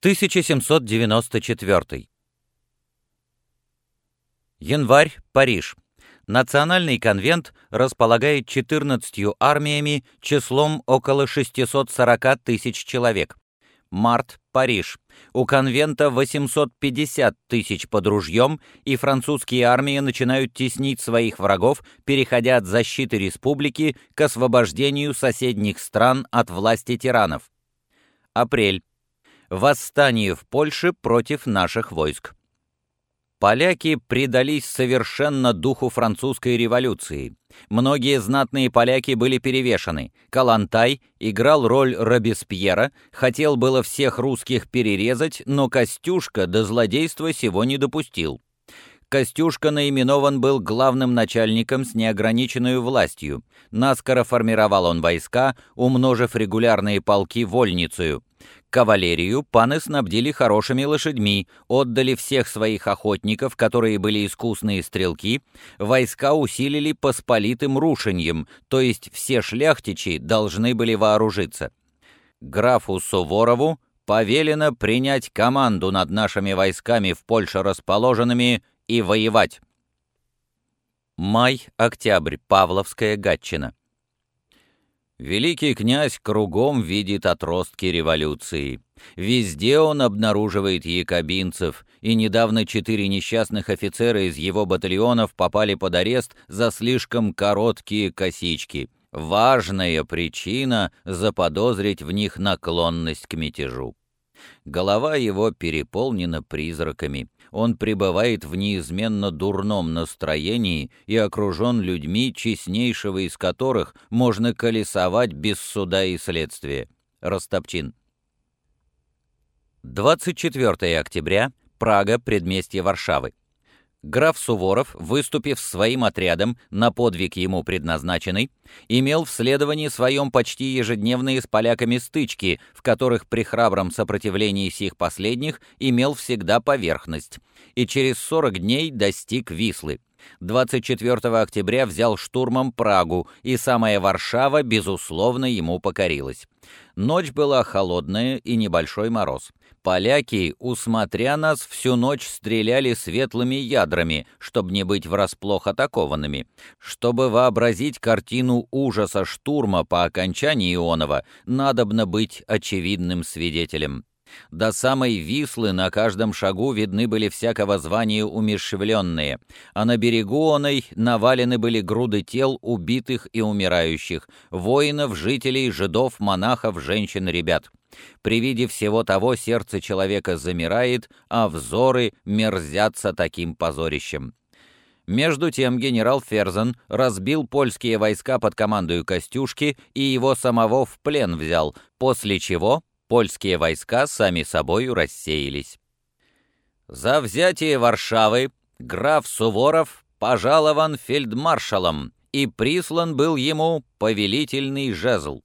1794. Январь, Париж. Национальный конвент располагает 14 армиями числом около 640 тысяч человек. Март, Париж. У конвента 850 тысяч под ружьем, и французские армии начинают теснить своих врагов, переходя от защиты республики к освобождению соседних стран от власти тиранов. Апрель. Восстание в Польше против наших войск. Поляки предались совершенно духу французской революции. Многие знатные поляки были перевешаны. Калантай играл роль Робеспьера, хотел было всех русских перерезать, но Костюшка до злодейства сего не допустил. Костюшка наименован был главным начальником с неограниченной властью. Наскоро формировал он войска, умножив регулярные полки вольницею. Кавалерию паны снабдили хорошими лошадьми, отдали всех своих охотников, которые были искусные стрелки, войска усилили посполитым рушеньем, то есть все шляхтичи должны были вооружиться. Графу Суворову повелено принять команду над нашими войсками в Польше расположенными и воевать. Май-октябрь, Павловская Гатчина. Великий князь кругом видит отростки революции. Везде он обнаруживает якобинцев, и недавно четыре несчастных офицера из его батальонов попали под арест за слишком короткие косички. Важная причина заподозрить в них наклонность к мятежу. Голова его переполнена призраками. Он пребывает в неизменно дурном настроении и окружен людьми, честнейшего из которых можно колесовать без суда и следствия. Ростопчин. 24 октября. Прага, предместье Варшавы. Граф Суворов, выступив своим отрядом на подвиг ему предназначенный, имел в следовании своем почти ежедневные с поляками стычки, в которых при храбром сопротивлении сих последних имел всегда поверхность, и через 40 дней достиг Вислы. 24 октября взял штурмом Прагу, и самая Варшава, безусловно, ему покорилась. Ночь была холодная и небольшой мороз. Поляки, усмотря нас, всю ночь стреляли светлыми ядрами, чтобы не быть врасплох атакованными. Чтобы вообразить картину ужаса штурма по окончании Ионова, надобно быть очевидным свидетелем. До самой Вислы на каждом шагу видны были всякого звания умерщвленные, а на берегу оной навалены были груды тел убитых и умирающих, воинов, жителей, жидов, монахов, женщин, ребят. При виде всего того сердце человека замирает, а взоры мерзятся таким позорищем. Между тем генерал Ферзен разбил польские войска под командою Костюшки и его самого в плен взял, после чего польские войска сами собою рассеялись. За взятие Варшавы граф Суворов пожалован фельдмаршалом, и прислан был ему повелительный жезл.